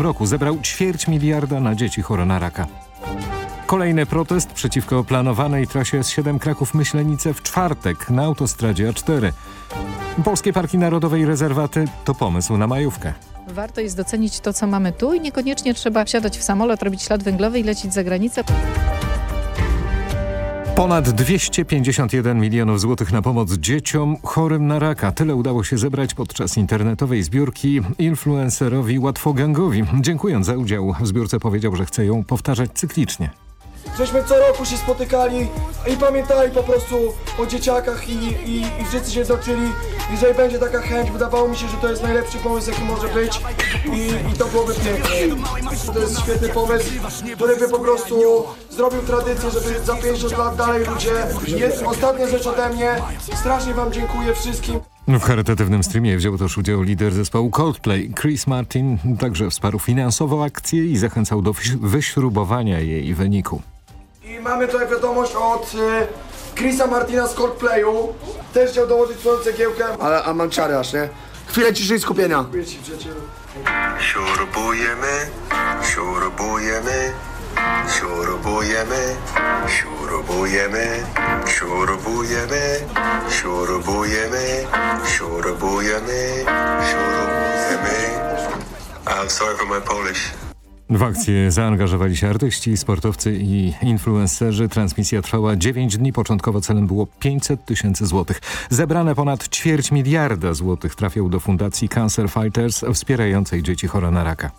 roku zebrał ćwierć miliarda na dzieci chore na raka. Kolejny protest przeciwko planowanej trasie S7 Kraków-Myślenice w czwartek na autostradzie A4. Polskie Parki Narodowe i Rezerwaty to pomysł na majówkę. Warto jest docenić to, co mamy tu i niekoniecznie trzeba wsiadać w samolot, robić ślad węglowy i lecieć za granicę. Ponad 251 milionów złotych na pomoc dzieciom chorym na raka. Tyle udało się zebrać podczas internetowej zbiórki influencerowi Łatwogangowi. Dziękując za udział w zbiórce powiedział, że chce ją powtarzać cyklicznie. Żeśmy co roku się spotykali i pamiętali po prostu o dzieciakach i, i, i wszyscy się zdoczyli. Jeżeli będzie taka chęć, wydawało mi się, że to jest najlepszy pomysł, jaki może być i, i to byłoby piękne. To jest świetny pomysł, który by po prostu zrobił tradycję, żeby za 50 lat dalej ludzie... Jest ostatnia rzecz ode mnie. Strasznie wam dziękuję wszystkim. W charytatywnym streamie wziął też udział lider zespołu Coldplay, Chris Martin. Także wsparł finansowo akcję i zachęcał do wyś- wyśrubowania jej wyniku. Mamy tutaj wiadomość od y, Chrisa Martina z Coldplayu. Też chciał dołożyć swoją cegiełkę. Ale a mam czary aż, nie? Chwilę ciszy i skupienia. Dziękuję ci, przyjacielu. Śrubujemy, śrubujemy, śrubujemy, śrubujemy, śrubujemy, śrubujemy, śrubujemy, śrubujemy. I'm sorry for my Polish. W akcję zaangażowali się artyści, sportowcy i influencerzy. Transmisja trwała 9 dni. Początkowo celem było 500 tysięcy złotych. Zebrane ponad ćwierć miliarda złotych trafią do fundacji Cancer Fighters wspierającej dzieci chore na raka.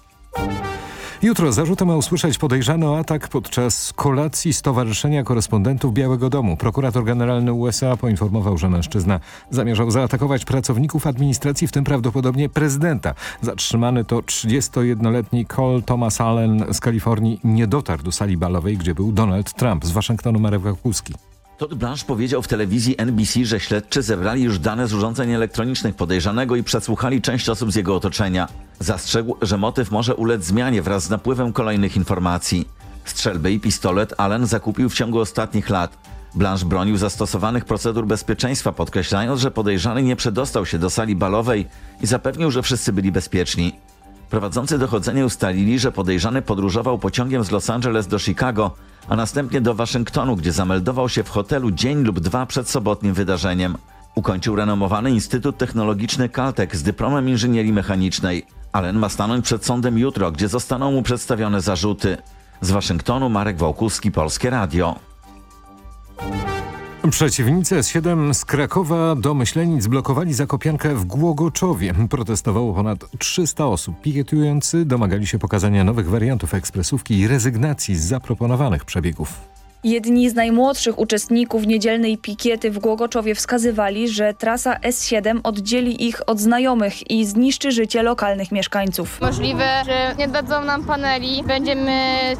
Jutro zarzuty ma usłyszeć podejrzany o atak podczas kolacji Stowarzyszenia Korespondentów Białego Domu. Prokurator generalny USA poinformował, że mężczyzna zamierzał zaatakować pracowników administracji, w tym prawdopodobnie prezydenta. Zatrzymany to 31-letni Cole Thomas Allen z Kalifornii nie dotarł do sali balowej, gdzie był Donald Trump. Z Waszyngtonu Marek Wakuski. Todd Blanche powiedział w telewizji NBC, że śledczy zebrali już dane z urządzeń elektronicznych podejrzanego i przesłuchali część osób z jego otoczenia. Zastrzegł, że motyw może ulec zmianie wraz z napływem kolejnych informacji. Strzelby i pistolet Allen zakupił w ciągu ostatnich lat. Blanche bronił zastosowanych procedur bezpieczeństwa, podkreślając, że podejrzany nie przedostał się do sali balowej i zapewnił, że wszyscy byli bezpieczni. Prowadzący dochodzenie ustalili, że podejrzany podróżował pociągiem z Los Angeles do Chicago, a następnie do Waszyngtonu, gdzie zameldował się w hotelu dzień lub dwa przed sobotnim wydarzeniem. Ukończył renomowany Instytut Technologiczny Caltech z dyplomem inżynierii mechanicznej. Allen ma stanąć przed sądem jutro, gdzie zostaną mu przedstawione zarzuty. Z Waszyngtonu Marek Wałkuski, Polskie Radio. Przeciwnicy S7 z Krakowa do Myślenic blokowali zakopiankę w Głogoczowie. Protestowało ponad 300 osób. Pikietujący domagali się pokazania nowych wariantów ekspresówki i rezygnacji z zaproponowanych przebiegów. Jedni z najmłodszych uczestników niedzielnej pikiety w Głogoczowie wskazywali, że trasa S7 oddzieli ich od znajomych i zniszczy życie lokalnych mieszkańców. Możliwe, że nie dadzą nam paneli. Będziemy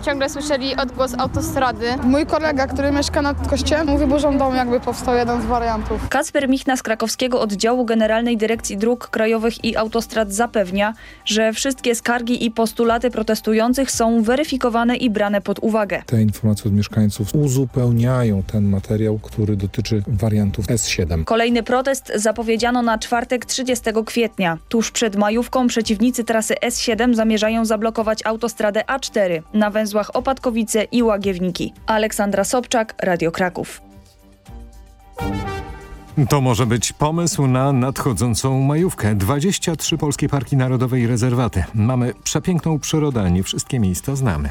ciągle słyszeli odgłos autostrady. Mój kolega, który mieszka nad kościołem, mówi, że rządą jakby powstał jeden z wariantów. Kacper Michna z krakowskiego oddziału Generalnej Dyrekcji Dróg Krajowych i Autostrad zapewnia, że wszystkie skargi i postulaty protestujących są weryfikowane i brane pod uwagę. Te informacje od mieszkańców uzupełniają ten materiał, który dotyczy wariantów S7. Kolejny protest zapowiedziano na czwartek 30 kwietnia. Tuż przed majówką przeciwnicy trasy S7 zamierzają zablokować autostradę A4 na węzłach Opatkowice i Łagiewniki. Aleksandra Sobczak, Radio Kraków. To może być pomysł na nadchodzącą majówkę. 23 polskie parki narodowe i rezerwaty. Mamy przepiękną przyrodę, nie wszystkie miejsca znamy.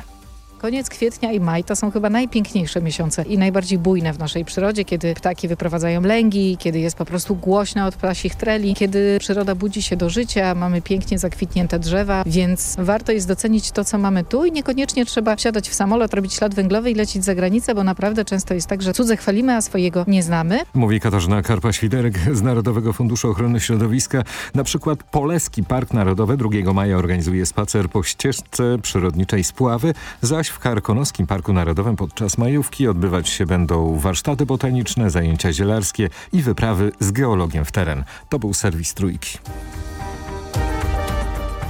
Koniec kwietnia i maj to są chyba najpiękniejsze miesiące i najbardziej bujne w naszej przyrodzie, kiedy ptaki wyprowadzają lęgi, kiedy jest po prostu głośno od ptasich treli, kiedy przyroda budzi się do życia, mamy pięknie zakwitnięte drzewa, więc warto jest docenić to, co mamy tu i niekoniecznie trzeba wsiadać w samolot, robić ślad węglowy i lecieć za granicę, bo naprawdę często jest tak, że cudze chwalimy, a swojego nie znamy. Mówi Katarzyna Karpa-Świderek z Narodowego Funduszu Ochrony Środowiska. Na przykład Poleski Park Narodowy 2 maja organizuje spacer po ścieżce przyrodniczej Spławy, zaś w Karkonoskim Parku Narodowym podczas majówki odbywać się będą warsztaty botaniczne, zajęcia zielarskie i wyprawy z geologiem w teren. To był serwis Trójki.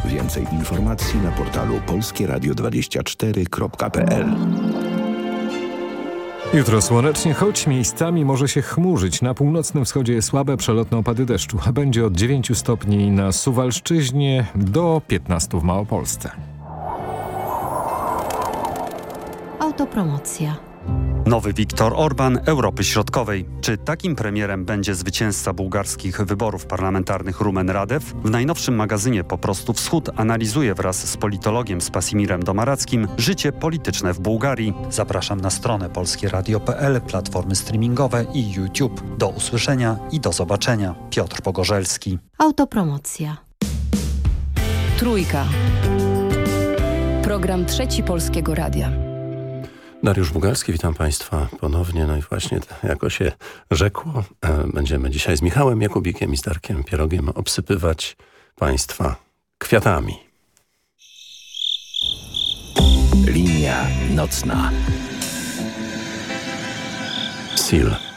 Więcej informacji na portalu polskieradio24.pl Jutro słonecznie, choć miejscami może się chmurzyć. Na północnym wschodzie słabe przelotne opady deszczu. Będzie od 9 stopni na Suwalszczyźnie do 15 w Małopolsce. Autopromocja. Nowy Viktor Orban Europy Środkowej. Czy takim premierem będzie zwycięzca bułgarskich wyborów parlamentarnych Rumen Radew? W najnowszym magazynie Po prostu Wschód analizuje wraz z politologiem Spasimirem Domarackim życie polityczne w Bułgarii. Zapraszam na stronę polskieradio.pl, platformy streamingowe i YouTube. Do usłyszenia i do zobaczenia. Piotr Pogorzelski. Autopromocja. Trójka. Program Trzeci Polskiego Radia. Dariusz Bugalski, witam Państwa ponownie. No i właśnie, jako się rzekło, będziemy dzisiaj z Michałem Jakubikiem i z Darkiem Pierogiem obsypywać Państwa kwiatami. Linia nocna. Sil.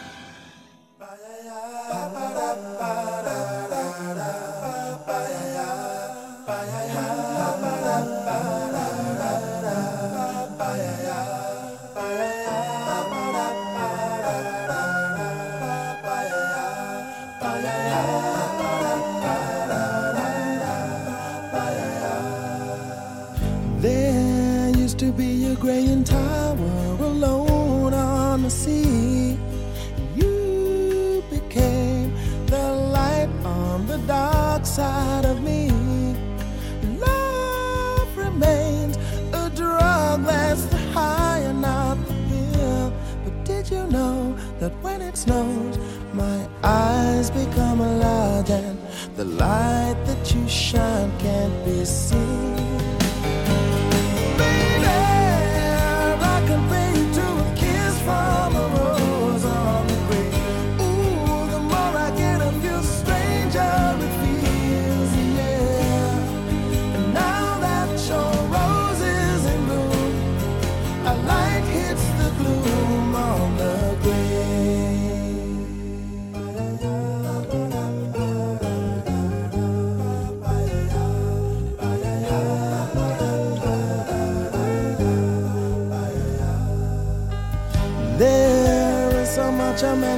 Side of me. Love remains a drug that's high and not the pill. But did you know that when it snows, my eyes become large and the light that you shine can't be seen?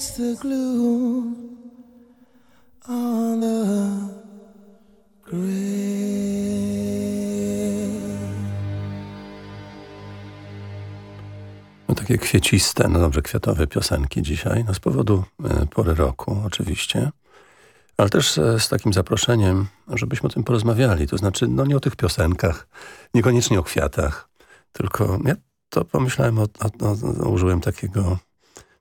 Hits the glue on the. No, takie kwieciste, no dobrze, kwiatowe piosenki dzisiaj, no z powodu e, pory roku oczywiście, ale też e, z takim zaproszeniem, żebyśmy o tym porozmawiali, to znaczy no nie o tych piosenkach, niekoniecznie o kwiatach, tylko ja to pomyślałem, o, o, o, użyłem takiego,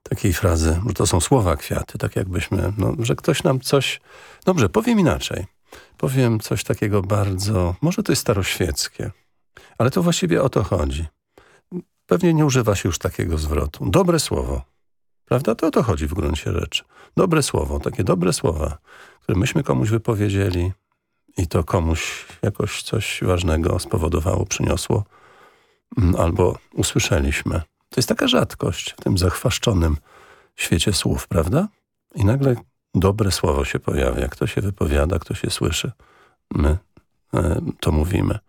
takiej frazy, że to są słowa kwiaty, tak jakbyśmy, no, że ktoś nam coś, dobrze, powiem inaczej, powiem coś takiego bardzo, może to jest staroświeckie, ale to właściwie o to chodzi. Pewnie nie używa się już takiego zwrotu. Dobre słowo. Prawda? To o to chodzi w gruncie rzeczy. Dobre słowo, takie dobre słowa, które myśmy komuś wypowiedzieli i to komuś jakoś coś ważnego spowodowało, przyniosło mm, albo usłyszeliśmy. To jest taka rzadkość w tym zachwaszczonym świecie słów, prawda? I nagle dobre słowo się pojawia. Kto się wypowiada, kto się słyszy, my e, to mówimy.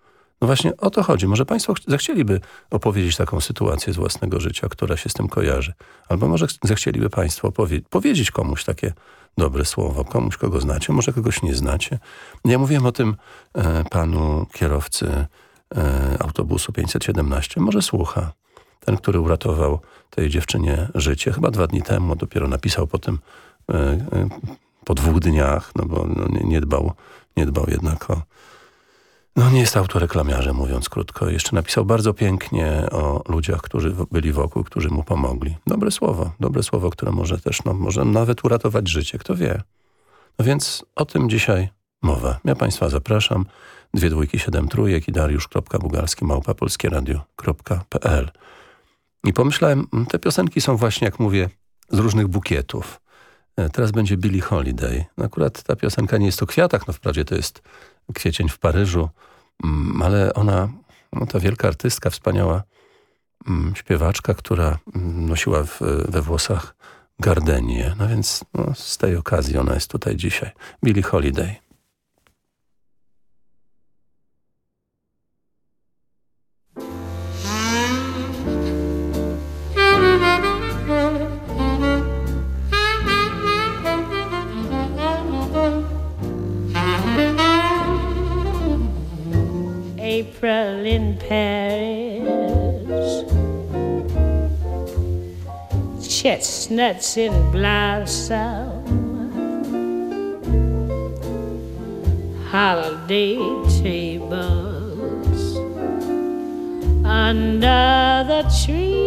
No właśnie o to chodzi. Może Państwo zechcieliby opowiedzieć taką sytuację z własnego życia, która się z tym kojarzy. Albo może zechcieliby Państwo powie powiedzieć komuś takie dobre słowo, komuś, kogo znacie, może kogoś nie znacie. Ja mówiłem o tym e, panu kierowcy e, autobusu 517. Może słucha. Ten, który uratował tej dziewczynie życie. Chyba dwa dni temu dopiero napisał po tym e, e, po dwóch dniach, no bo no, nie, dbał, nie dbał jednak o no nie jest autoreklamiarzem, mówiąc krótko. Jeszcze napisał bardzo pięknie o ludziach, którzy byli wokół, którzy mu pomogli. Dobre słowo, dobre słowo, które może też, no, może nawet uratować życie, kto wie. No więc o tym dzisiaj mowa. Ja Państwa zapraszam. Dwie dwójki, siedem trójek i dariusz.bugalski małpa polskieradio.pl I pomyślałem, te piosenki są właśnie, jak mówię, z różnych bukietów. Teraz będzie Billie Holiday. Akurat ta piosenka nie jest o kwiatach, no wprawdzie to jest kwiecień w Paryżu, mm, ale ona, no ta wielka artystka, wspaniała mm, śpiewaczka, która mm, nosiła w, we włosach gardenię. No więc no, z tej okazji ona jest tutaj dzisiaj. Billie Holiday. April in Paris, chestnuts in blossom, holiday tables under the trees.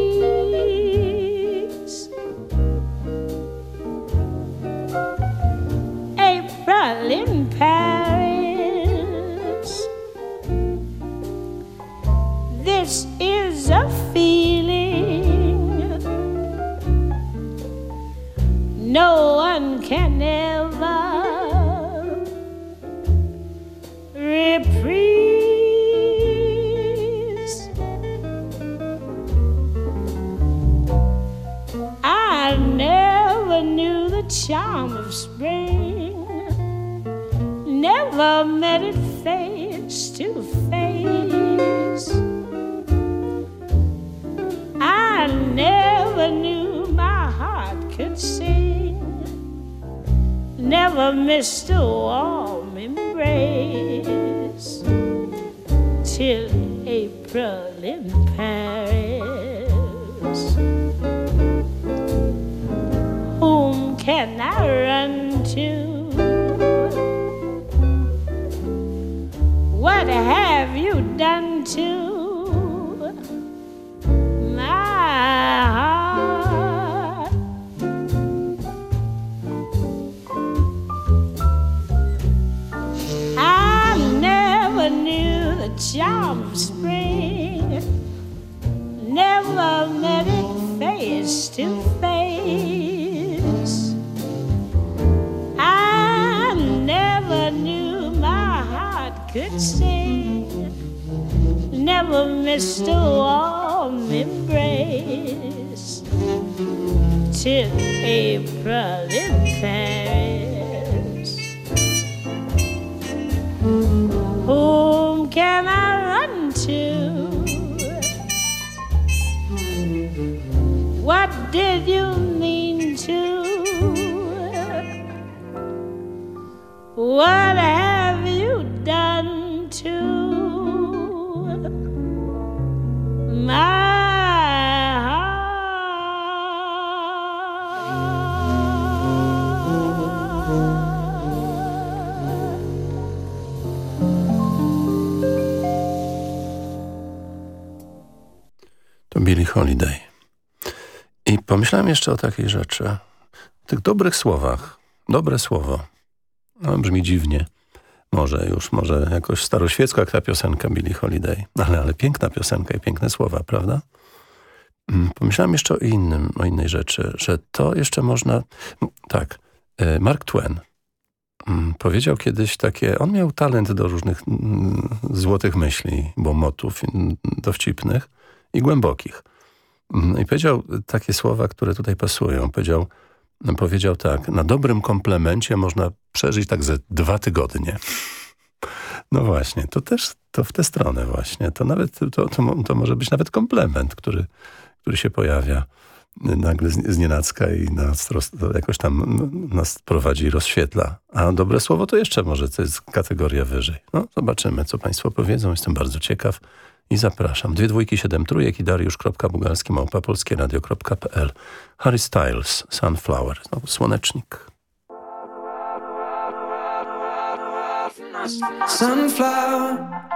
Never missed a warm never missed a warm embrace till April in Paris. Whom can I run to? What did you mean to? What have you done Holiday. I pomyślałem jeszcze o takiej rzeczy. Tych dobrych słowach. Dobre słowo. No, brzmi dziwnie. Może już, może jakoś staroświecko jak ta piosenka Billie Holiday. Ale, ale piękna piosenka i piękne słowa, prawda? Mm, Pomyślałem jeszcze o innym, o innej rzeczy, że to jeszcze można... Tak, e, Mark Twain mm, powiedział kiedyś takie... On miał talent do różnych mm, złotych myśli, łomotów mm, dowcipnych i głębokich. I powiedział takie słowa, które tutaj pasują. Powiedział, powiedział tak, na dobrym komplemencie można przeżyć tak ze dwa tygodnie. No właśnie, to też to w tę stronę właśnie. To nawet to, to, to może być nawet komplement, który, który się pojawia nagle z, nienacka i nas roz, jakoś tam nas prowadzi i rozświetla. A dobre słowo to jeszcze może to jest kategoria wyżej. No zobaczymy, co państwo powiedzą. Jestem bardzo ciekaw i zapraszam. Dwie dwójki, siedem trójek i dariusz.bugalski małpa polskieradio.pl Harry Styles, Sunflower. Znowu słonecznik. Sunflower.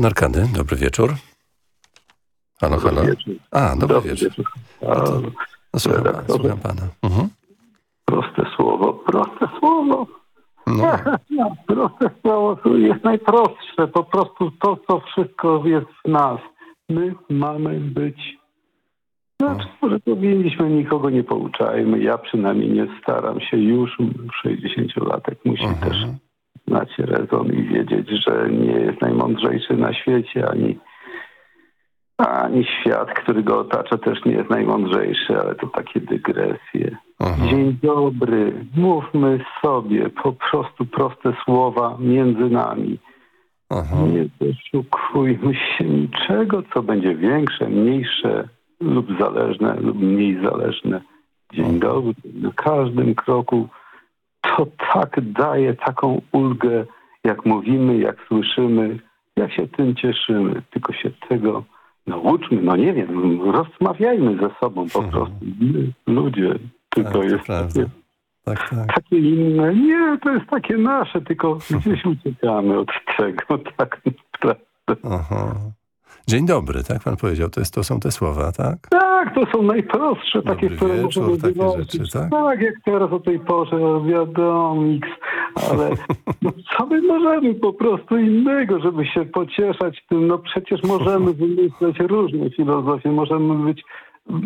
Pan Arkady, dobry wieczór. Halo, Dobry halo. wieczór. A, dobry, Dobry wieczór. wieczór. No to, no, słucham, pana, słucham pana. Mhm. Proste słowo, proste słowo. No. No, proste słowo jest najprostsze. Po prostu to, co wszystko jest w nas. My mamy być. Znaczy, może powinniśmy, nikogo nie pouczajmy. Ja przynajmniej nie staram się już. 60-latek musi też znać rezon i wiedzieć, że nie jest najmądrzejszy na świecie, ani, ani świat, który go otacza, też nie jest najmądrzejszy, ale to takie dygresje. Dzień dobry, mówmy sobie po prostu proste słowa między nami. Nie doszukujmy się niczego, co będzie większe, mniejsze lub zależne lub mniej zależne. Dzień dobry, na każdym kroku to tak daje taką ulgę, jak mówimy, jak słyszymy, jak się tym cieszymy. Tylko się tego nauczmy, no nie wiem, rozmawiajmy ze sobą po prostu. My, ludzie, tylko Tak, jest takie, Tak, tak. takie inne. Nie, to jest takie nasze, tylko gdzieś uciekamy od tego, tak naprawdę. Aha. Dzień dobry, tak pan powiedział. To, jest, to są te słowa, tak? Tak, to są najprostsze takie, Dobry które wieczór, możemy takie rzeczy, tak? Tak, jak teraz o tej porze, no wiadomo, X, ale no, co my możemy po prostu innego, żeby się pocieszać tym? No przecież możemy wymyśleć różne filozofie, możemy być...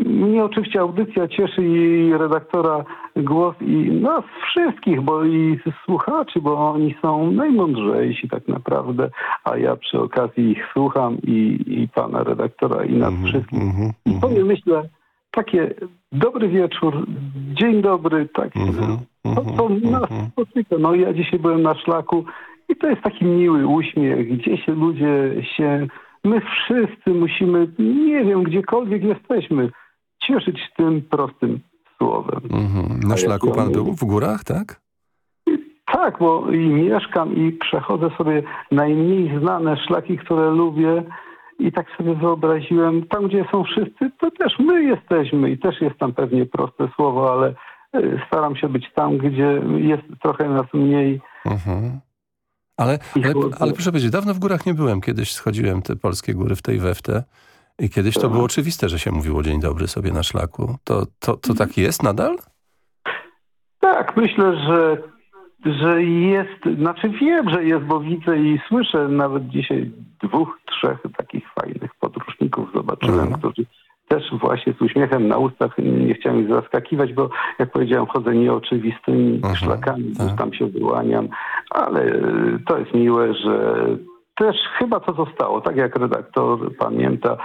Mnie oczywiście audycja cieszy i redaktora głos i nas wszystkich, bo i słuchaczy, bo oni są najmądrzejsi tak naprawdę, a ja przy okazji ich słucham i, i pana redaktora i nas wszystkich. I sobie myślę, takie dobry wieczór, dzień dobry, tak, to, to nas spotyka. No ja dzisiaj byłem na szlaku i to jest taki miły uśmiech, gdzie się ludzie się, my wszyscy musimy, nie wiem, gdziekolwiek jesteśmy, cieszyć tym prostym słowem. Mhm. Na szlaku pan był? W górach, tak? Tak, bo i mieszkam i przechodzę sobie najmniej znane szlaki, które lubię i tak sobie wyobraziłem, tam gdzie są wszyscy, to też my jesteśmy i też jest tam pewnie proste słowo, ale y, staram się być tam, gdzie jest trochę nas mniej. Mhm. Ale, ale, ale proszę powiedzieć, dawno w górach nie byłem. Kiedyś schodziłem te polskie góry w tej weftę i kiedyś to było oczywiste, że się mówiło dzień dobry sobie na szlaku. To, to, to tak jest nadal? Tak, myślę, że, że jest, znaczy wiem, że jest, bo widzę i słyszę nawet dzisiaj dwóch, trzech takich fajnych podróżników zobaczyłem, którzy też właśnie z uśmiechem na ustach nie chciałem ich zaskakiwać, bo jak powiedziałem, chodzę nieoczywistymi szlakami, gdzieś tam się wyłaniam, ale to jest miłe, że też chyba to zostało, tak jak redaktor pamięta,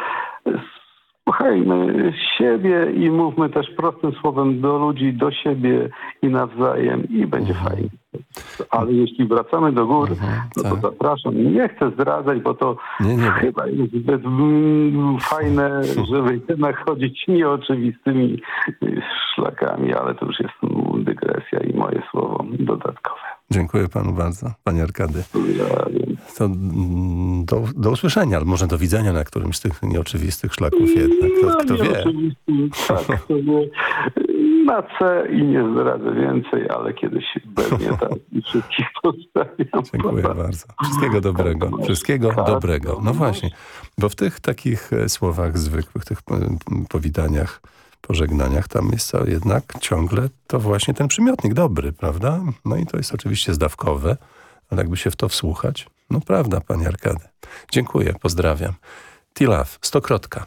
Słuchajmy siebie i mówmy też prostym słowem do ludzi, do siebie i nawzajem i będzie fajnie. Ale jeśli wracamy do gór, no to zapraszam. Nie chcę zdradzać, bo to chyba jest zbyt mm, fajne, żeby jednak chodzić nieoczywistymi szlakami, ale to już jest dygresja i moje słowo dodatkowe. Dziękuję panu bardzo, panie Arkady. To mm, do, do usłyszenia, albo może do widzenia na którymś z tych nieoczywistych szlaków jednak. Kto, kto wie? Nieoczywistym, tak, to wie. Na C i nie zdradzę więcej, ale kiedyś pewnie tak wszystkich pozdrawiam. Dziękuję bardzo. Wszystkiego dobrego. Wszystkiego dobrego. No właśnie, bo w tych takich e, słowach zwykłych, tych e, powitaniach, pożegnaniach, tam jest jednak ciągle to właśnie ten przymiotnik dobry, prawda? No i to jest oczywiście zdawkowe, ale jakby się w to wsłuchać, no prawda, panie Arkady. Dziękuję, pozdrawiam. Tilaf, stokrotka.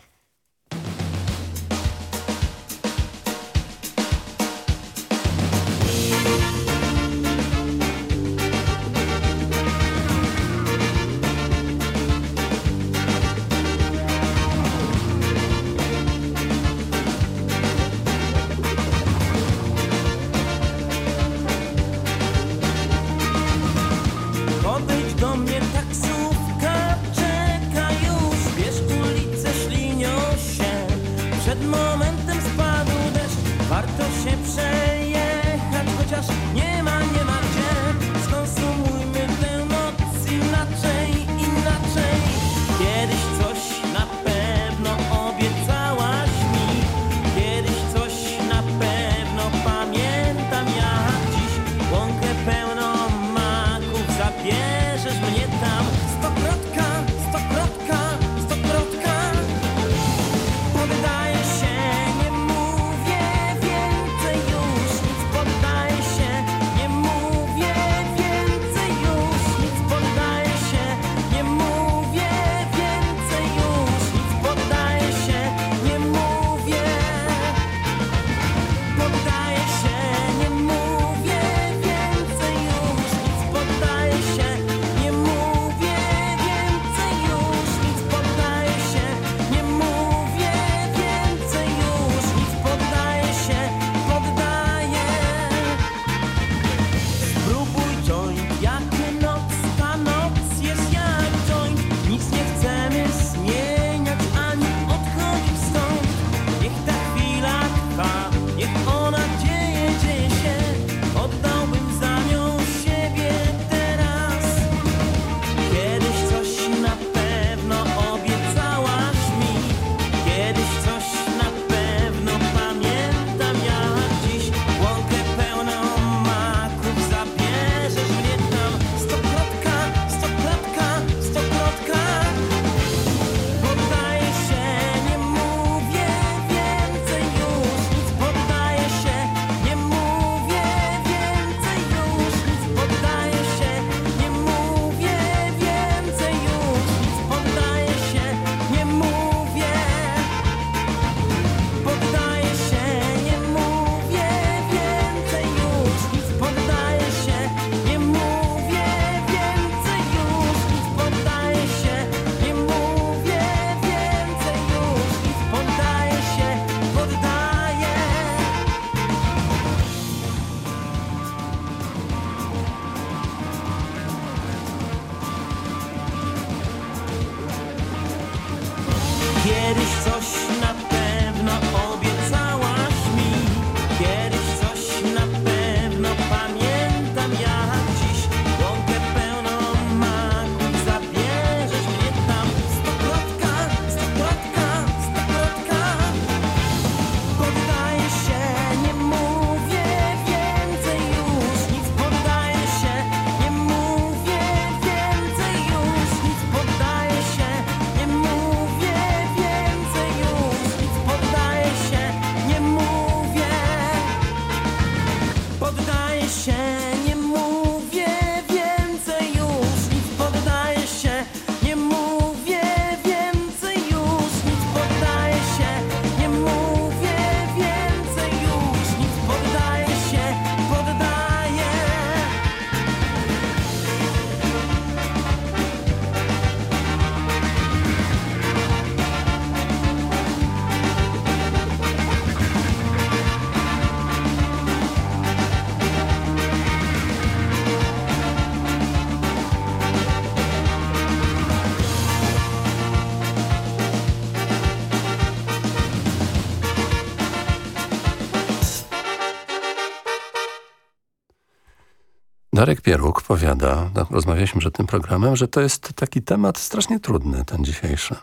Darek Pieruk powiada, no, rozmawialiśmy przed tym programem, że to jest taki temat strasznie trudny, ten dzisiejszy.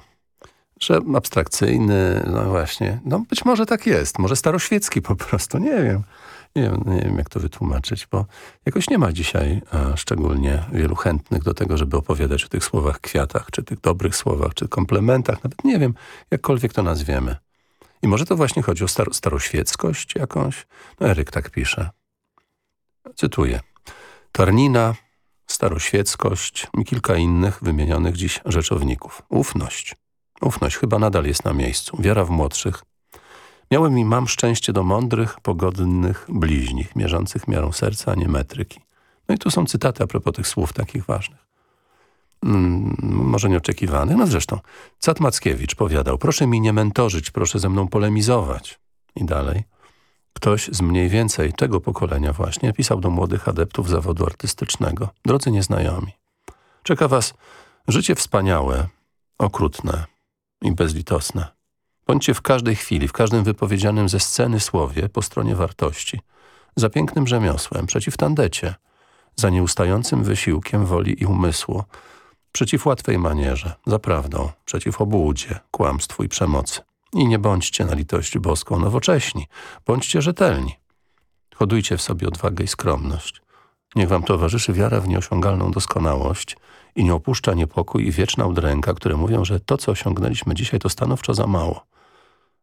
Że abstrakcyjny, no właśnie, no być może tak jest, może staroświecki po prostu, nie wiem. Nie wiem, nie wiem jak to wytłumaczyć, bo jakoś nie ma dzisiaj e, szczególnie wielu chętnych do tego, żeby opowiadać o tych słowach kwiatach, czy tych dobrych słowach, czy komplementach, nawet nie wiem, jakkolwiek to nazwiemy. I może to właśnie chodzi o staro staroświeckość jakąś? No Eryk tak pisze. Cytuję. Tarnina, staroświeckość i kilka innych wymienionych dziś rzeczowników. Ufność. Ufność chyba nadal jest na miejscu. Wiara w młodszych. Miałem i mam szczęście do mądrych, pogodnych bliźnich, mierzących miarą serca, a nie metryki. No i tu są cytaty a propos tych słów takich ważnych. Mm, może nieoczekiwanych. No zresztą, Cat Mackiewicz powiadał, proszę mi nie mentorzyć, proszę ze mną polemizować. I dalej. Ktoś z mniej więcej tego pokolenia właśnie pisał do młodych adeptów zawodu artystycznego. Drodzy nieznajomi, czeka was życie wspaniałe, okrutne i bezlitosne. Bądźcie w każdej chwili, w każdym wypowiedzianym ze sceny słowie po stronie wartości, za pięknym rzemiosłem, przeciw tandecie, za nieustającym wysiłkiem woli i umysłu, przeciw łatwej manierze, za prawdą, przeciw obłudzie, kłamstwu i przemocy. I nie bądźcie na litość boską nowocześni, bądźcie rzetelni. Hodujcie w sobie odwagę i skromność. Niech wam towarzyszy wiara w nieosiągalną doskonałość i nie opuszcza niepokój i wieczna udręka, które mówią, że to, co osiągnęliśmy dzisiaj, to stanowczo za mało.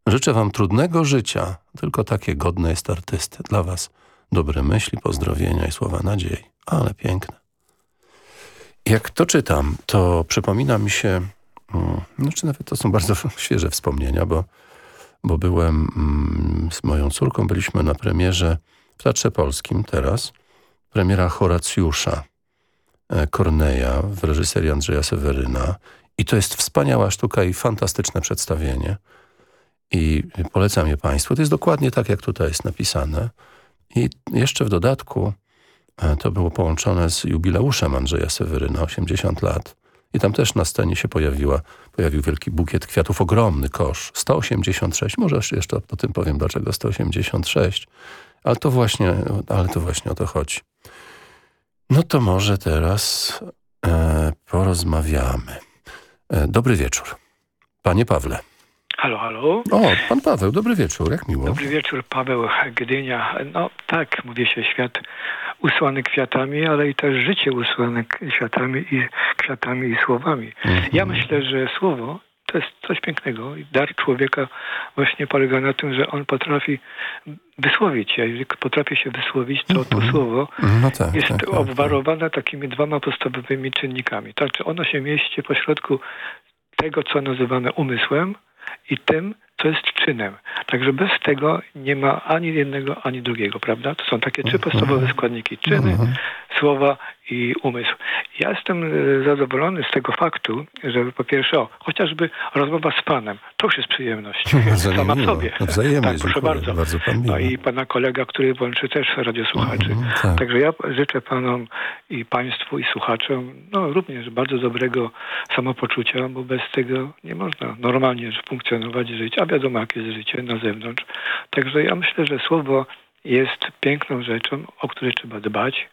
Życzę wam trudnego życia, tylko takie godne jest artysty. Dla was dobre myśli, pozdrowienia i słowa nadziei. Ale piękne. Jak to czytam, to przypomina mi się, mm, znaczy nawet to są bardzo świeże wspomnienia, bo, bo byłem mm, z moją córką, byliśmy na premierze w Teatrze Polskim teraz, premiera Horacjusza e, Korneja w reżyserii Andrzeja Seweryna. I to jest wspaniała sztuka i fantastyczne przedstawienie. I polecam je Państwu. To jest dokładnie tak, jak tutaj jest napisane. I jeszcze w dodatku e, to było połączone z jubileuszem Andrzeja Seweryna, 80 lat. I tam też na scenie się pojawiła, pojawił wielki bukiet kwiatów, ogromny kosz, 186, może jeszcze o tym powiem, dlaczego 186, ale to właśnie, ale to właśnie o to chodzi. No to może teraz e, porozmawiamy. E, dobry wieczór. Panie Pawle. Halo, halo. O, pan Paweł, dobry wieczór, jak miło. Dobry wieczór, Paweł Gdynia. No tak, mówi się świat usłany kwiatami, ale i też życie usłane kwiatami i kwiatami i słowami. Ja myślę, że słowo to jest coś pięknego. I dar człowieka właśnie polega na tym, że on potrafi wysłowić się. Jeżeli potrafi się wysłowić, to to słowo No tak, jest tak, tak, obwarowane takimi dwoma podstawowymi czynnikami. Znaczy ono się mieści pośrodku tego, co nazywamy umysłem i tym, co jest czynem. Także bez tego nie ma ani jednego, ani drugiego, prawda? To są takie trzy podstawowe składniki. Czyny, słowa i umysł. Ja jestem e, zadowolony z tego faktu, że po pierwsze, o, chociażby rozmowa z panem, to już jest przyjemność. Mi Sama w sobie. No wzajemnie, tak, proszę bardzo. Bardzo No i pana kolega, który włączy też radiosłuchaczy. tak. Także ja życzę panom i państwu i słuchaczom no, również bardzo dobrego samopoczucia, bo bez tego nie można normalnie funkcjonować, żyć, a wiadomo jak jest życie na zewnątrz. Także ja myślę, że słowo jest piękną rzeczą, o której trzeba dbać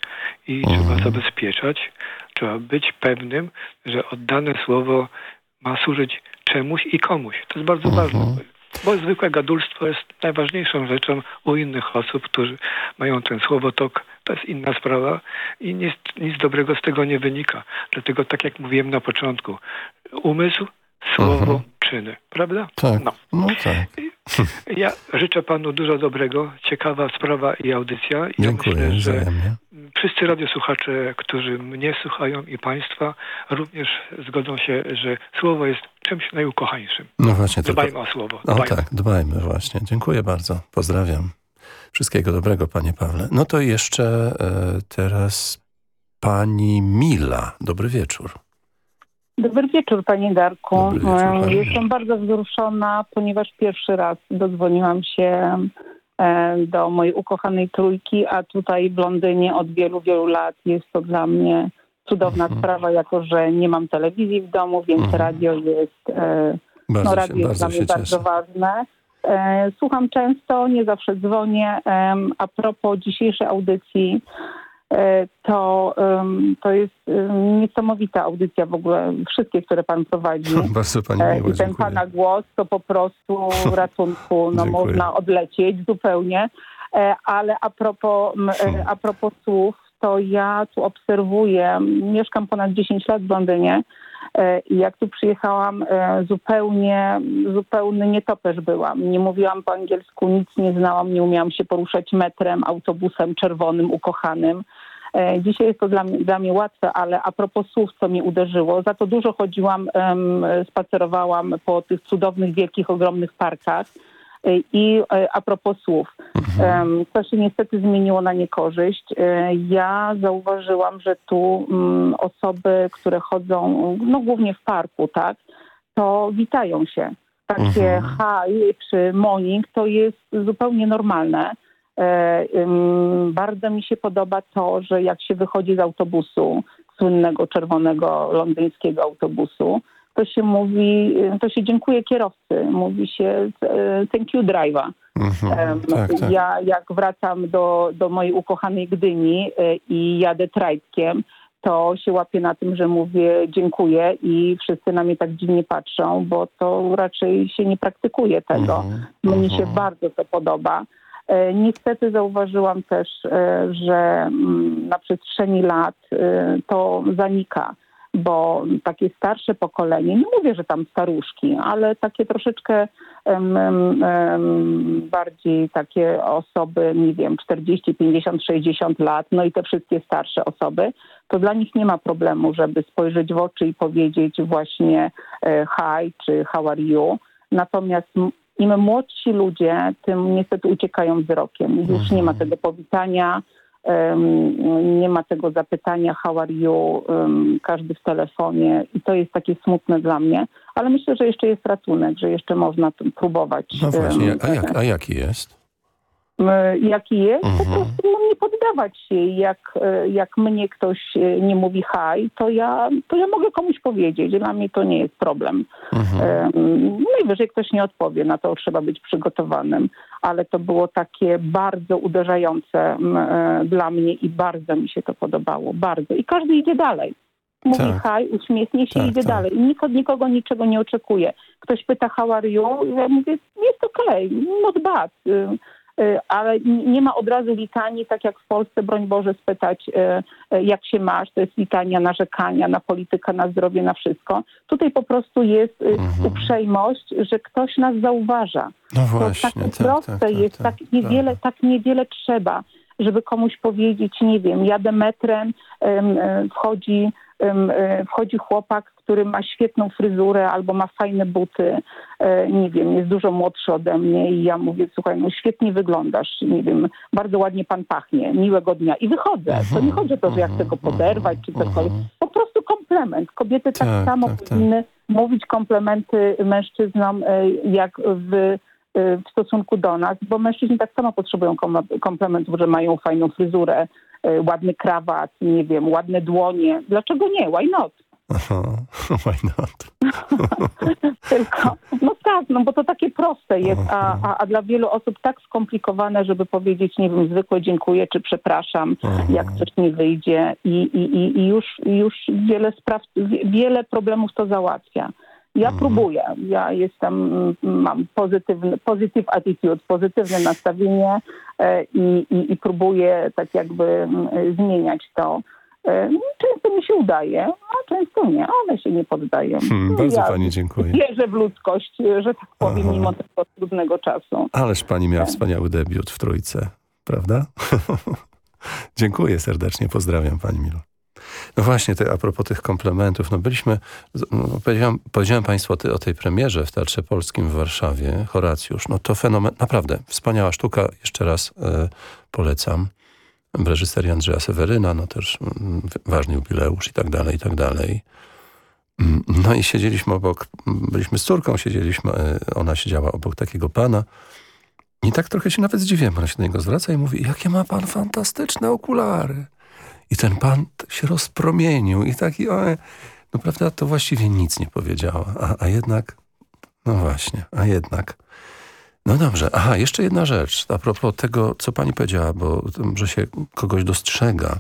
i trzeba zabezpieczać. Trzeba być pewnym, że oddane słowo ma służyć czemuś i komuś. To jest bardzo ważne. Bo zwykłe gadulstwo jest najważniejszą rzeczą u innych osób, którzy mają ten słowotok. To jest inna sprawa i nic, nic dobrego z tego nie wynika. Dlatego, tak jak mówiłem na początku, umysł, słowo, czyny. Prawda? Tak, No. no tak. Ja życzę panu dużo dobrego, ciekawa sprawa i audycja. Ja Dziękuję, myślę, że wzajemnie. wszyscy radiosłuchacze, którzy mnie słuchają i państwa, również zgodzą się, że słowo jest czymś najukochańszym. No właśnie. Dbajmy tylko- o słowo. No Dbajmy. tak, dbajmy właśnie. Dziękuję bardzo. Pozdrawiam. Wszystkiego dobrego, panie Pawle. No to jeszcze e, teraz pani Mila. Dobry wieczór. Dobry wieczór, Panie Darku. Wieczór, pani. Jestem bardzo wzruszona, ponieważ pierwszy raz dodzwoniłam się e, do mojej ukochanej trójki, a tutaj w Londynie od wielu, wielu lat jest to dla mnie cudowna Mhm. sprawa, jako że nie mam telewizji w domu, więc radio jest, e, no, się- radio jest bardzo dla mnie się bardzo cieszę. ważne. E, Słucham często, nie zawsze dzwonię. A propos dzisiejszej audycji, e, to, em, to jest niesamowita audycja w ogóle, wszystkie, które pan prowadzi. Bardzo pani E, miła, I ten dziękuję. pana głos to po prostu ratunku, no można odlecieć zupełnie. E, Ale a propos, m, e, a propos słów, to ja tu obserwuję, mieszkam ponad 10 lat w Londynie e, i jak tu przyjechałam, e, zupełnie, zupełny nietoperz byłam. Nie mówiłam po angielsku, nic nie znałam, nie umiałam się poruszać metrem, autobusem czerwonym, ukochanym. E, Dzisiaj jest to dla mnie, dla mnie łatwe, ale a propos słów, co mnie uderzyło, za to dużo chodziłam, spacerowałam po tych cudownych, wielkich, ogromnych parkach. I e, a propos słów, em, to się niestety zmieniło na niekorzyść. E, Ja zauważyłam, że tu mm, osoby, które chodzą, no głównie w parku, tak, to witają się. Takie hi czy morning to jest zupełnie normalne. E, Bardzo mi się podoba to, że jak się wychodzi z autobusu, słynnego czerwonego londyńskiego autobusu, to się mówi, to się dziękuję kierowcy, mówi się e, thank you driver. Em, tak, tak. Ja jak wracam do, do mojej ukochanej Gdyni e, i jadę trajtkiem, to się łapię na tym, że mówię dziękuję i wszyscy na mnie tak dziwnie patrzą, bo to raczej się nie praktykuje tego. Mnie się bardzo to podoba. E, Niestety zauważyłam też, e, że mm, na przestrzeni lat e, to zanika, bo takie starsze pokolenie, nie mówię, że tam staruszki, ale takie troszeczkę em, em, bardziej takie osoby, nie wiem, 40, 50, 60 lat, no i te wszystkie starsze osoby, to dla nich nie ma problemu, żeby spojrzeć w oczy i powiedzieć właśnie e, hi czy how are you. Natomiast im młodsi ludzie, tym niestety uciekają wzrokiem. Już nie ma tego powitania, em, nie ma tego zapytania how are you, em, każdy w telefonie i to jest takie smutne dla mnie. Ale myślę, że jeszcze jest ratunek, że jeszcze można próbować. No właśnie, em, a, jak, a jaki jest? M, jaki jest, po Mhm. prostu no, nie poddawać się. Jak, e, jak mnie ktoś e, nie mówi haj, to ja, to ja mogę komuś powiedzieć. Dla mnie to nie jest problem. Mhm. Em, Najwyżej ktoś nie odpowie, na to trzeba być przygotowanym. Ale to było takie bardzo uderzające e, dla mnie i bardzo mi się to podobało. Bardzo. I każdy idzie dalej. Mówi Tak. haj, uśmiechnie się i Tak, idzie tak. dalej. I nikogo, nikogo niczego nie oczekuje. Ktoś pyta how are you? Ja mówię, jest okej, not bad. Y, Ale nie ma od razu litanii, tak jak w Polsce, broń Boże, spytać, y, y, jak się masz. To jest litania narzekania na politykę, na zdrowie, na wszystko. Tutaj po prostu jest y, uprzejmość, że ktoś nas zauważa. No To właśnie, tak tak, proste tak, tak, jest, tak, tak, niewiele, tak niewiele trzeba, żeby komuś powiedzieć, nie wiem, jadę metrem, em, wchodzi, wchodzi chłopak, który ma świetną fryzurę albo ma fajne buty, e, nie wiem, jest dużo młodszy ode mnie i ja mówię, słuchaj, no świetnie wyglądasz, nie wiem, bardzo ładnie pan pachnie, miłego dnia i wychodzę. To nie chodzi o to, że ja chcę go poderwać czy cokolwiek, po prostu komplement. Kobiety tak, Tak, samo tak, tak. powinny mówić komplementy mężczyznom, e, jak w, e, w stosunku do nas, bo mężczyźni tak samo potrzebują kom- komplementów, że mają fajną fryzurę, ładny krawat, nie wiem, ładne dłonie. Dlaczego nie? Why not? Aha, why not? Tylko, no tak, no bo to takie proste jest, a, a, a dla wielu osób tak skomplikowane, żeby powiedzieć, nie wiem, zwykłe dziękuję czy przepraszam, jak coś nie wyjdzie i, i, i- już, już wiele spraw, wie- wiele problemów to załatwia. Ja próbuję, ja jestem, mam pozytywny, positive attitude, pozytywne nastawienie e, i, i, i próbuję tak jakby mm, zmieniać to. E, Często mi się udaje, a często nie, ale się nie poddaję. Hmm, bardzo Ja pani dziękuję. Wierzę w ludzkość, że tak powiem, mimo tego trudnego czasu. Ależ pani miała wspaniały debiut w Trójce, prawda? Dziękuję serdecznie, pozdrawiam pani Milo. No właśnie, te, a propos tych komplementów, no byliśmy, z- no, powiedziałem, powiedziałem państwu o, tej- o tej premierze w Teatrze Polskim w Warszawie, Horacjusz, no to fenomen, naprawdę, wspaniała sztuka, jeszcze raz e, polecam, w reżyserii Andrzeja Seweryna, no też mm, ważny jubileusz i tak dalej, i tak dalej. Mm, No i siedzieliśmy obok, byliśmy z córką, siedzieliśmy, e, ona siedziała obok takiego pana i tak trochę się nawet zdziwiłem, ona się do niego zwraca i mówi, jakie ma pan fantastyczne okulary. I ten pan t- się rozpromienił i taki, o, no prawda, to właściwie nic nie powiedziała, a, a jednak, no właśnie, a jednak. No dobrze, aha, jeszcze jedna rzecz, a propos tego, co pani powiedziała, bo że się kogoś dostrzega.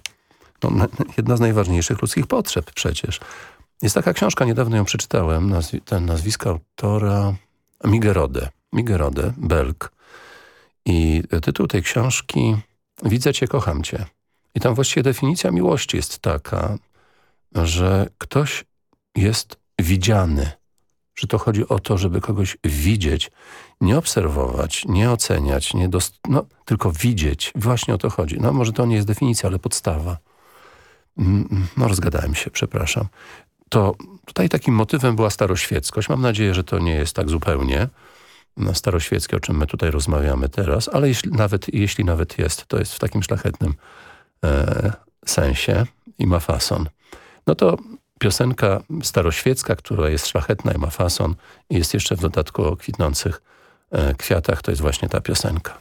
No, na- jedna z najważniejszych ludzkich potrzeb przecież. Jest taka książka, niedawno ją przeczytałem, nazwi ten nazwiska autora Migerode, Migerode, Belk. I tytuł tej książki Widzę cię, kocham cię. I tam właściwie definicja miłości jest taka, że ktoś jest widziany. Że to chodzi o to, żeby kogoś widzieć, nie obserwować, nie oceniać, nie dost... no, tylko widzieć. Właśnie o to chodzi. No może to nie jest definicja, ale podstawa. Mm, mm, No rozgadałem się, przepraszam. To tutaj takim motywem była staroświeckość. Mam nadzieję, że to nie jest tak zupełnie staroświeckie, o czym my tutaj rozmawiamy teraz, ale jeśli nawet, jeśli nawet jest, to jest w takim szlachetnym e, sensie i ma fason. No to piosenka staroświecka, która jest szlachetna i ma fason i jest jeszcze w dodatku o kwitnących e, kwiatach, to jest właśnie ta piosenka.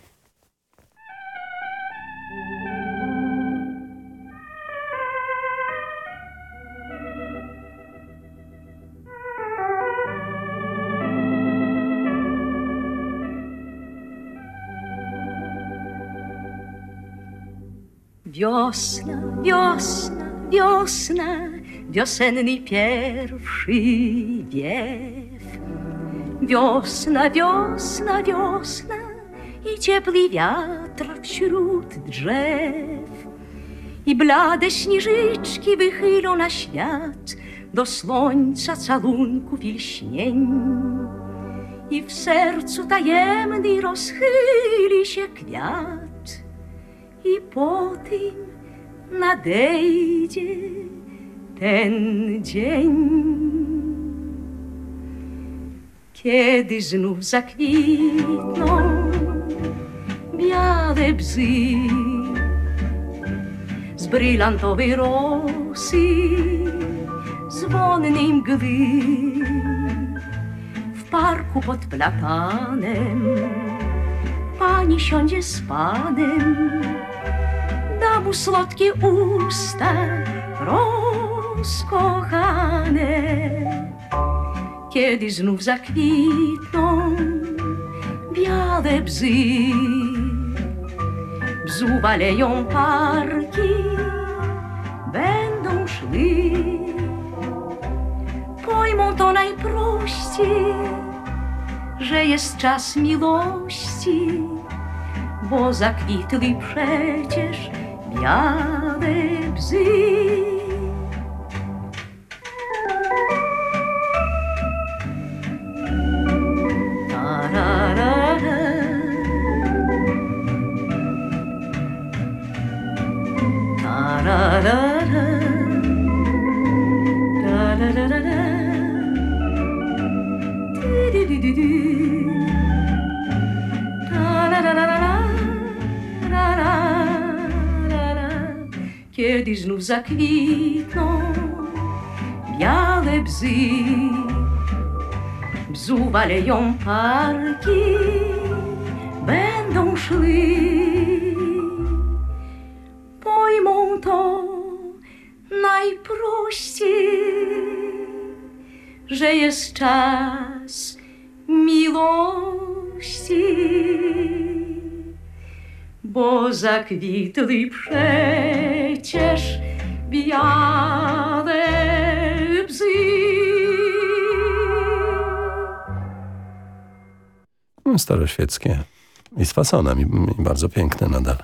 Wiosna, wiosna, wiosna, wiosenny pierwszy wiew. Wiosna, wiosna, wiosna i ciepły wiatr wśród drzew. I blade śnieżyczki wychylą na świat do słońca całunków i lśnień. I w sercu tajemny rozchyli się kwiat i po tym nadejdzie ten dzień, kiedy znów zakwitną białe bzy z brylantowej rosy, z wonnej mgły w parku pod platanem. Pani siądzie z panem da mu słodkie usta rozkochane. Kiedy znów zakwitną białe bzy, bzu waleją parki, będą szły. Pojmą to najprościej, że jest czas miłości, bo zakwitli przecież białe bzy. Que diz nos aqui, não Bialebzi Bzuvalei um parque Bendonchli um najprościej, że jest czas miłości, bo zakwitli przecież białe bzy. No, Staroświeckie i z fasonem i bardzo piękne nadal.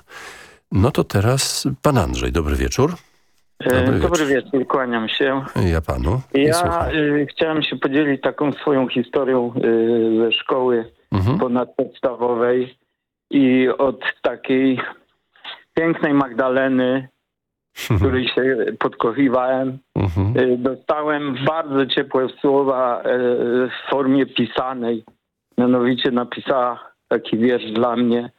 No to teraz pan Andrzej, dobry wieczór. Dobry, Dobry wieczór, kłaniam się. Ja panu. Ja y, chciałem się podzielić taką swoją historią y, ze szkoły Mhm. ponadpodstawowej i od takiej pięknej Magdaleny, której się podkochiwałem, Mhm. y, dostałem bardzo ciepłe słowa w formie pisanej. Mianowicie napisała taki wiersz dla mnie.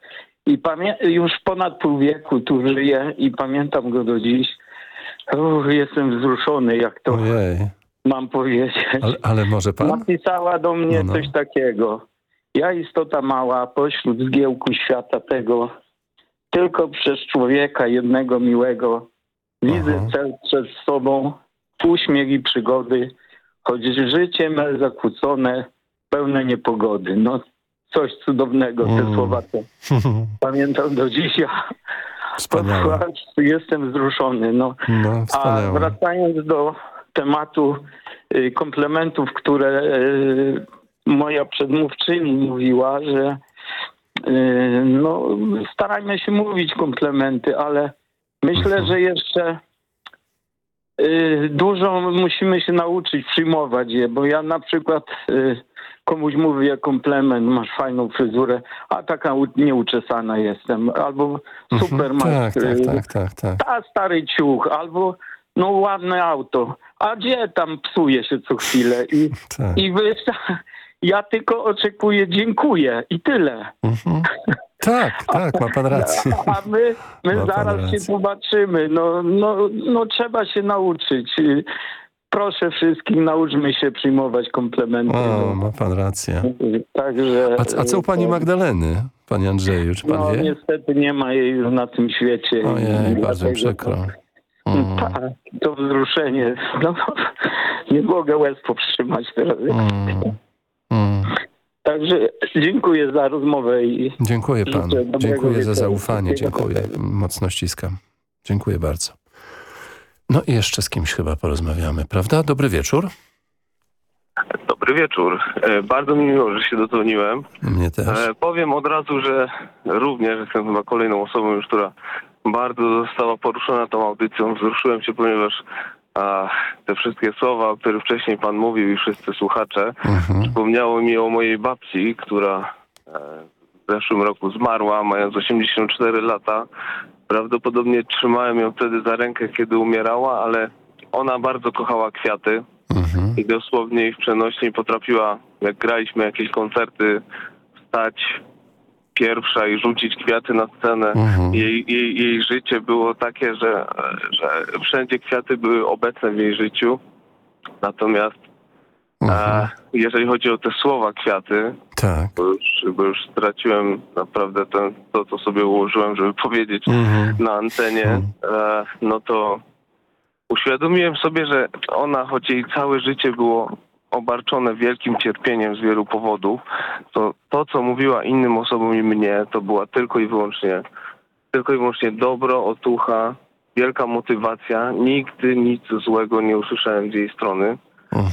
I już ponad pół wieku tu żyję i pamiętam go do dziś. Uch, jestem wzruszony, jak to Ojej, mam powiedzieć. ale, ale może pan? Napisała do mnie No, no. coś takiego. Ja istota mała pośród zgiełku świata tego, tylko przez człowieka jednego miłego widzę cel przed sobą, uśmiech i przygody, choć życie me zakłócone, pełne niepogody. No coś cudownego, te Mm. słowa to pamiętam do dziś. Ja Wspaniałe. jestem wzruszony. No. No, A wracając do tematu y, komplementów, które y, moja przedmówczyni mówiła, że y, no, starajmy się mówić komplementy, ale myślę, że jeszcze dużo musimy się nauczyć przyjmować je, bo ja na przykład komuś mówię komplement, masz fajną fryzurę, a taka nieuczesana jestem, albo super masz Tak, tak, y, tak, tak, tak. ta stary ciuch, albo no ładne auto, a gdzie tam psuje się co chwilę i, Tak. i wy, ja tylko oczekuję dziękuję i tyle. Mhm. Tak, tak, ma pan rację. A my, my zaraz rację. się zobaczymy. No, no, no trzeba się nauczyć. Proszę wszystkich, nauczmy się przyjmować komplementy. O, ma pan rację. Także... A, a co u pani Magdaleny, panie Andrzeju, czy pan No wie? niestety nie ma jej już na tym świecie. Ojej, bardzo mi przykro. Mm. Tak, to wzruszenie. No, nie mogę łez powstrzymać teraz. Mm. Także dziękuję za rozmowę i Dziękuję panu. Dziękuję za zaufanie. Dziękuję. Mocno ściskam. Dziękuję bardzo. No i jeszcze z kimś chyba porozmawiamy, prawda? Dobry wieczór. Dobry wieczór. E, Bardzo mi miło, że się dodzwoniłem. Mnie też. E, Powiem od razu, że również jestem chyba kolejną osobą już, która bardzo została poruszona tą audycją. Wzruszyłem się, ponieważ a, te wszystkie słowa, o których wcześniej pan mówił i wszyscy słuchacze, przypomniało mi o mojej babci, która e, w zeszłym roku zmarła, mając 84 lata. Prawdopodobnie trzymałem ją wtedy za rękę, kiedy umierała, ale ona bardzo kochała kwiaty i dosłownie ich przenośni potrafiła, jak graliśmy jakieś koncerty, wstać pierwsza i rzucić kwiaty na scenę. Jej, jej, jej życie było takie, że, że wszędzie kwiaty były obecne w jej życiu. Natomiast e, jeżeli chodzi o te słowa kwiaty, tak. bo, już, bo już straciłem naprawdę ten, to, co sobie ułożyłem, żeby powiedzieć na antenie, e, no to uświadomiłem sobie, że ona, choć jej całe życie było obarczone wielkim cierpieniem z wielu powodów, to to, co mówiła innym osobom i mnie, to była tylko i wyłącznie tylko i wyłącznie dobro, otucha, wielka motywacja. Nigdy nic złego nie usłyszałem z jej strony.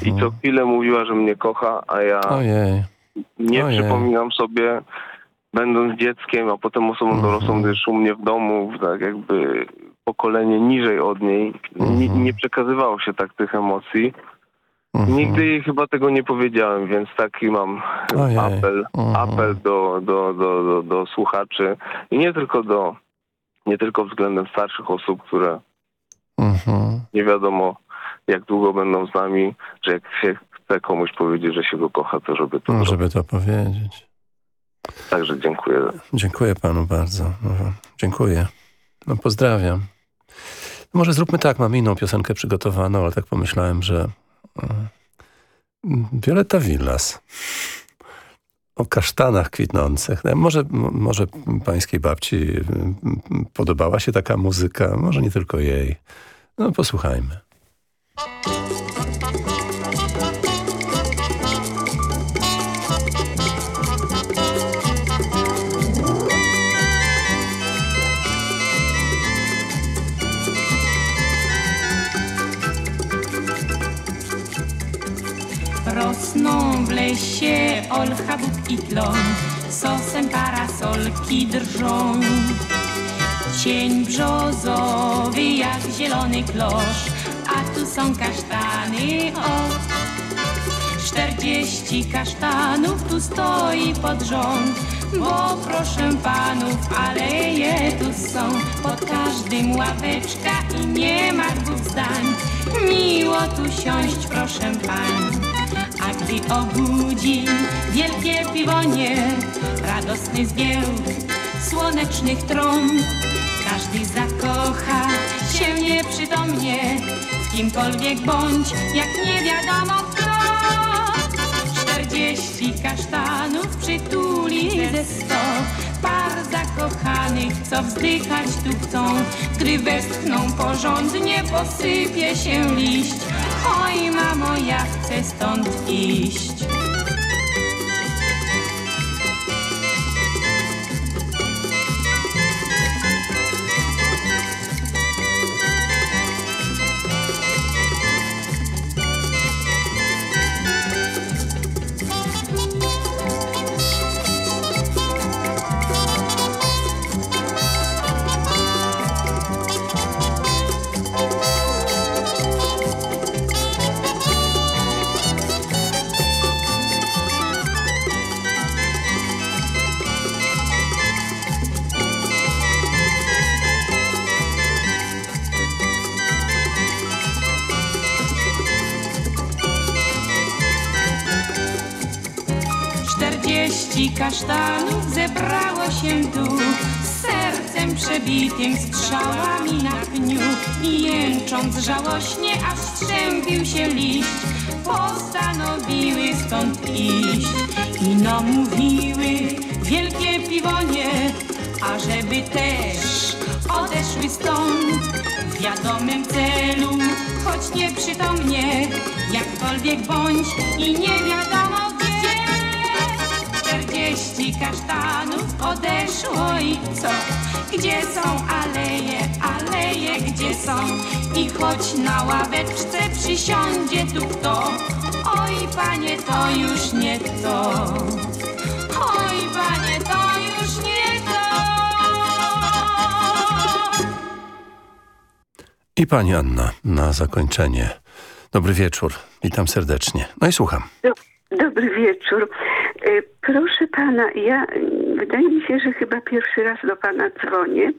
I co chwilę mówiła, że mnie kocha, a ja Ojej. nie Ojej. przypominam sobie, będąc dzieckiem, a potem osobą dorosłą, gdyż u mnie w domu, tak jakby pokolenie niżej od niej, nie, nie przekazywało się tak tych emocji. Nigdy jej chyba tego nie powiedziałem, więc taki mam Ojej. apel, apel do, do, do, do, do słuchaczy i nie tylko do, nie tylko względem starszych osób, które Mhm. nie wiadomo jak długo będą z nami, że jak się chce komuś powiedzieć, że się go kocha, to żeby to No, żeby to powiedzieć. Także dziękuję. Dziękuję panu bardzo. No, dziękuję. No pozdrawiam. Może zróbmy tak, mam inną piosenkę przygotowaną, ale tak pomyślałem, że mm, Violetta Villas o kasztanach kwitnących. No, Może, może pańskiej babci podobała się taka muzyka, może nie tylko jej. No posłuchajmy. Rosną w lesie olcha, i klon, sosem parasolki drżą. Cień brzozowy jak zielony klosz, tu są kasztany, o. Czterdzieści kasztanów tu stoi pod rząd, bo proszę panów, aleje tu są, pod każdym ławeczka i nie ma dwóch zdań. Miło tu siąść, proszę pań. A gdy obudzi wielkie piwonie, radosny zgiełk słonecznych trąb, każdy zakocha się nieprzytomnie kimkolwiek bądź, jak nie wiadomo kto. Czterdzieści kasztanów przytuli ze sto par zakochanych, co wzdychać tu chcą, gdy westchną porządnie, posypie się liść. Oj, mamo, ja chcę stąd iść. Żałośnie, aż strzępił się liść, postanowiły stąd iść i no mówiły wielkie piwonie, ażeby też odeszły stąd w wiadomym celu, choć nieprzytomnie, jakkolwiek bądź i nie wiadomo gdzie. Czterdzieści kasztanów odeszło i co? Gdzie są aleje, aleje, gdzie są? I choć na ławeczce przysiądzie tu kto, oj panie, to już nie to. Oj panie, to już nie to. I pani Anna na zakończenie. Dobry wieczór. Witam serdecznie. No i słucham. Dobry wieczór. E, Proszę pana, ja mm, wydaje mi się, że chyba pierwszy raz do pana dzwonię,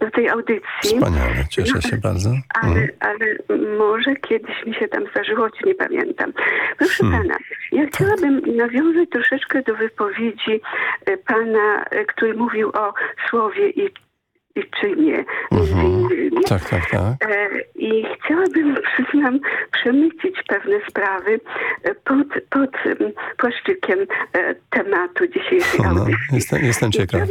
do tej audycji. Wspaniale. Cieszę się bardzo. Ale, Mhm. ale może kiedyś mi się tam zdarzyło, choć nie pamiętam. Proszę Hmm. pana, ja chciałabym nawiązać troszeczkę do wypowiedzi e, pana, e, który mówił o słowie i, i czynie. między Tak, tak, tak. E, I chciałabym, przyznam, przemycić pewne sprawy e, pod, pod em, płaszczykiem e, tematu dzisiejszej No, audycji. jestem, jestem ciekaw.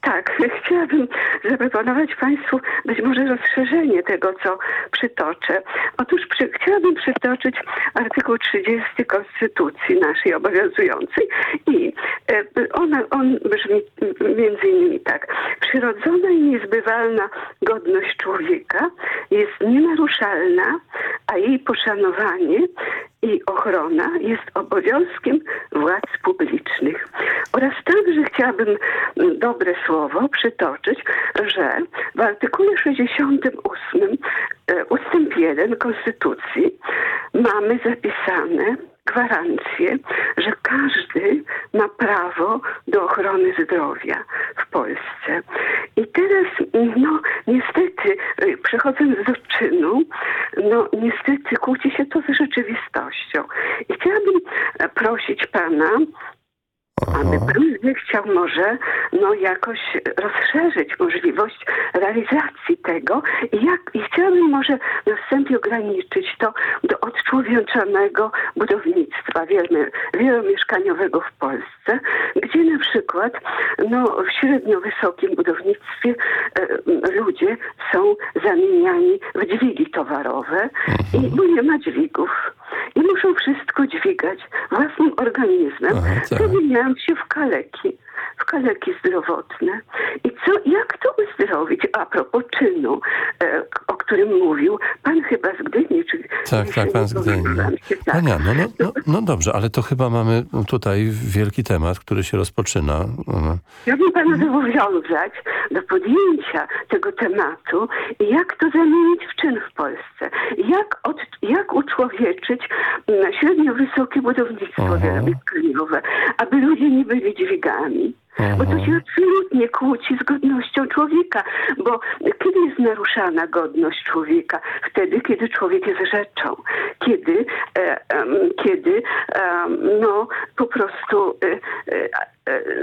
Tak, chciałabym zaproponować Państwu być może rozszerzenie tego, co przytoczę. Otóż przy, chciałabym przytoczyć artykuł 30 Konstytucji naszej obowiązującej i e, ona, on brzmi między innymi tak. Przyrodzona i niezbywalna godność człowieka jest nienaruszalna, a jej poszanowanie i ochrona jest obowiązkiem władz publicznych. Oraz także chciałabym mm, dobre słowo przytoczyć, że w artykule 68 e, ustęp 1 Konstytucji mamy zapisane gwarancję, że każdy ma prawo do ochrony zdrowia w Polsce. I teraz, no niestety, y, przechodząc do czynu, no niestety kłóci się to z rzeczywistością. I chciałabym e, prosić pana, aby pan zechciał może no, jakoś rozszerzyć możliwość realizacji tego i, jak, i chciałabym może na wstępie ograniczyć to do odczłowieczonego budownictwa wielomieszkaniowego w Polsce, gdzie na przykład no, w średnio wysokim budownictwie e, ludzie są zamieniani w dźwigi towarowe, i, bo nie ma dźwigów. I muszą wszystko dźwigać własnym organizmem, tak. Zamieniając się w kaleki, w kaleki zdrowotne. I co, jak to uzdrowić? A propos czynu, e, o którym mówił pan chyba z Gdyni, czy Tak, tak, pan z Gdyni. Pani Anno, no, no, no dobrze, ale to chyba mamy tutaj wielki temat, który się rozpoczyna. Mhm. Ja bym pana zobowiązać do podjęcia tego tematu jak to zamienić w czyn w Polsce. Jak, od, jak uczłowieczyć mm, średnio wysokie budownictwo wielomieszkaniowe, aby ludzie nie byli dźwigami. Bo to się absolutnie kłóci z godnością człowieka, bo kiedy jest naruszana godność człowieka? Wtedy, kiedy człowiek jest rzeczą. Kiedy, e, kiedy no, po prostu e, e,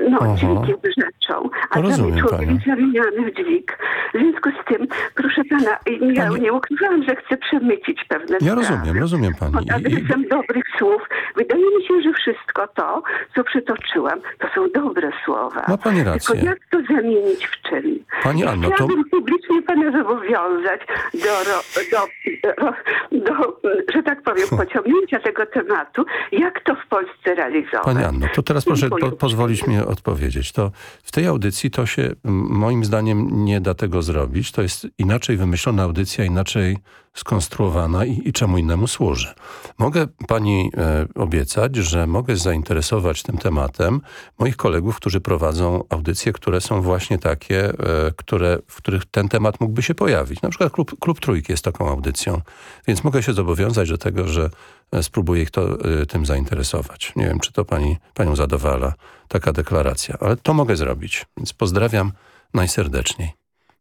no, Aha. dźwig jest rzeczą, a rozumiem człowiek panią. jest zamieniany w dźwig. W związku z tym, proszę pana, ja nie ukrywałam, że chcę przemycić pewne Ja rozumiem, rozumiem pani. pod I, i, adresem dobrych słów. Wydaje mi się, że wszystko to, co przytoczyłam, to są dobre słowa. Ma pani rację. Tylko jak to zamienić w czyn? Pani Anno, to- Chciałabym publicznie pana zobowiązać do, ro, do, ro, do, że tak powiem, pociągnięcia tego tematu, jak to w Polsce realizować. Pani Anno, to teraz proszę po, pozwolić mi odpowiedzieć. To w tej audycji to się moim zdaniem nie da tego zrobić. To jest inaczej wymyślona audycja, inaczej skonstruowana i, i czemu innemu służy. Mogę pani e, obiecać, że mogę zainteresować tym tematem moich kolegów, którzy prowadzą audycje, które są właśnie takie, e, które, w których ten temat mógłby się pojawić. Na przykład Klub, Klub Trójki jest taką audycją, więc mogę się zobowiązać do tego, że e, spróbuję ich to, e, tym zainteresować. Nie wiem, czy to pani, panią zadowala taka deklaracja, ale to mogę zrobić. Więc pozdrawiam najserdeczniej.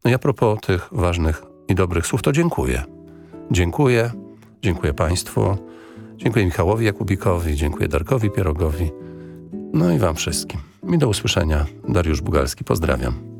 No i a propos tych ważnych i dobrych słów, to dziękuję. Dziękuję, dziękuję Państwu, dziękuję Michałowi Jakubikowi, dziękuję Darkowi Pierogowi, no i Wam wszystkim. I do usłyszenia. Dariusz Bugalski, pozdrawiam.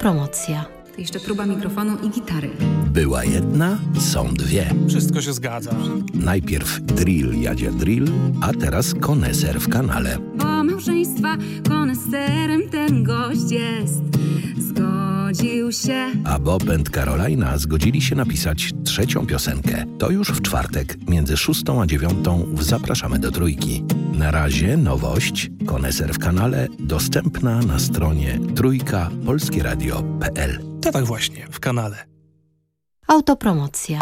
Autopromocja. To jeszcze próba mikrofonu i gitary. Była jedna, są dwie. Wszystko się zgadza. Najpierw drill jadzie drill, a teraz koneser w kanale. Bo małżeństwa konesterem ten gość jest. Zgodził się. A Bob and Carolina zgodzili się napisać trzecią piosenkę. To już w czwartek, między szóstą a dziewiątą w Zapraszamy do Trójki. Na razie nowość, koneser w kanale, dostępna na stronie trójka polskieradio.pl. To tak właśnie, w kanale. Autopromocja.